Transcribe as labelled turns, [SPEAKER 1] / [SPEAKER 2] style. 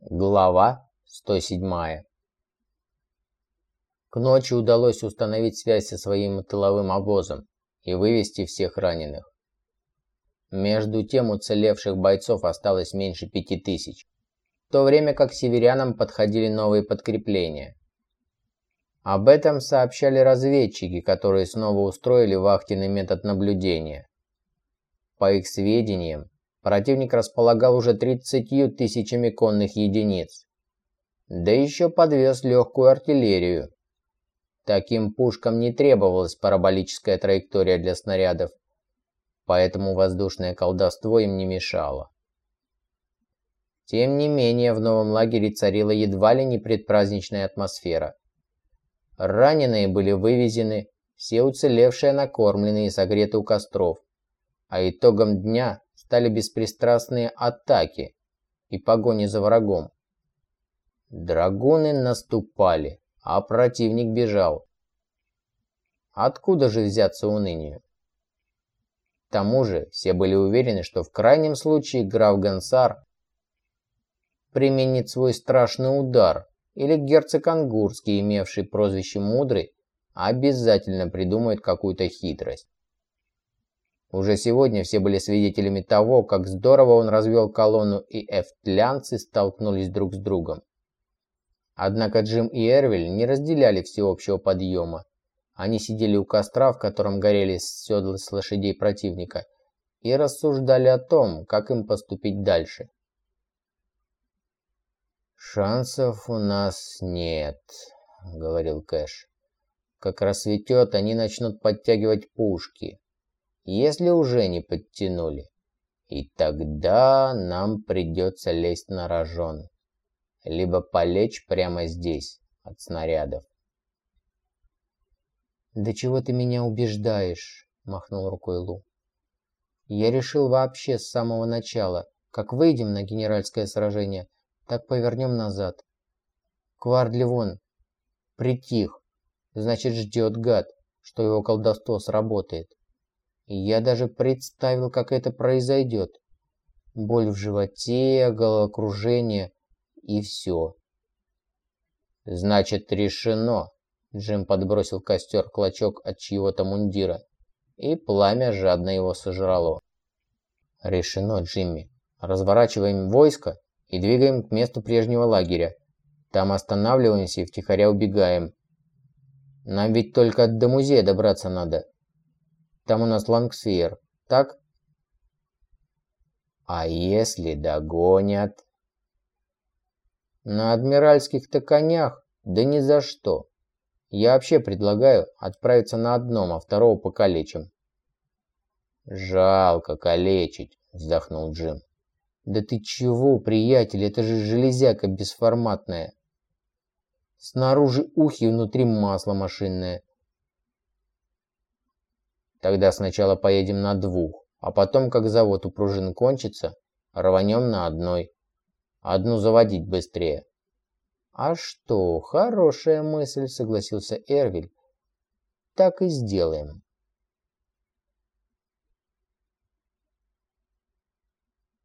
[SPEAKER 1] Глава 107. К ночи удалось установить связь со своим тыловым обозом и вывести всех раненых. Между тем уцелевших бойцов осталось меньше пяти тысяч, в то время как северянам подходили новые подкрепления. Об этом сообщали разведчики, которые снова устроили вахтенный метод наблюдения. По их сведениям, противник располагал уже 30 тысячами конных единиц. Да еще подвез легкую артиллерию. Таким пушкам не требовалась параболическая траектория для снарядов, поэтому воздушное колдовство им не мешало. Тем не менее, в новом лагере царила едва ли не предпраздничная атмосфера. Раненые были вывезены, все уцелевшие накормлены и согреты у костров, а итогом дня стали беспристрастные атаки и погони за врагом. Драгуны наступали, а противник бежал. Откуда же взяться унынию? К тому же все были уверены, что в крайнем случае граф Гансар применит свой страшный удар, или герцог Ангурский, имевший прозвище Мудрый, обязательно придумает какую-то хитрость. Уже сегодня все были свидетелями того, как здорово он развел колонну, и эфтлянцы столкнулись друг с другом. Однако Джим и Эрвиль не разделяли всеобщего подъема. Они сидели у костра, в котором горели седла с лошадей противника, и рассуждали о том, как им поступить дальше. «Шансов у нас нет», — говорил Кэш. «Как рассветет, они начнут подтягивать пушки если уже не подтянули. И тогда нам придется лезть на рожон. Либо полечь прямо здесь, от снарядов.
[SPEAKER 2] «Да чего ты меня убеждаешь?» – махнул рукой Лу. «Я решил вообще с самого начала, как выйдем на генеральское сражение, так повернем назад. Квардли вон, притих, значит ждет гад, что его колдовство сработает. Я даже представил, как это произойдет. Боль в животе, головокружение и все.
[SPEAKER 1] «Значит, решено!» Джим подбросил костер клочок от чьего-то мундира, и пламя жадно его сожрало. «Решено, Джимми. Разворачиваем войско и двигаем к месту прежнего лагеря. Там останавливаемся и втихаря убегаем. Нам ведь только до музея добраться надо. Там у нас Лангсфер, так? А если догонят? На адмиральских-то конях? Да ни за что. Я вообще предлагаю отправиться на одном, а второго покалечим. Жалко калечить, вздохнул Джим.
[SPEAKER 2] Да ты чего, приятель, это же железяка бесформатная. Снаружи ухи, внутри масло машинное.
[SPEAKER 1] Тогда сначала поедем на двух, а потом, как завод у пружин кончится, рванем на одной. Одну заводить быстрее.
[SPEAKER 2] А что, хорошая мысль, согласился Эрвиль. Так и сделаем.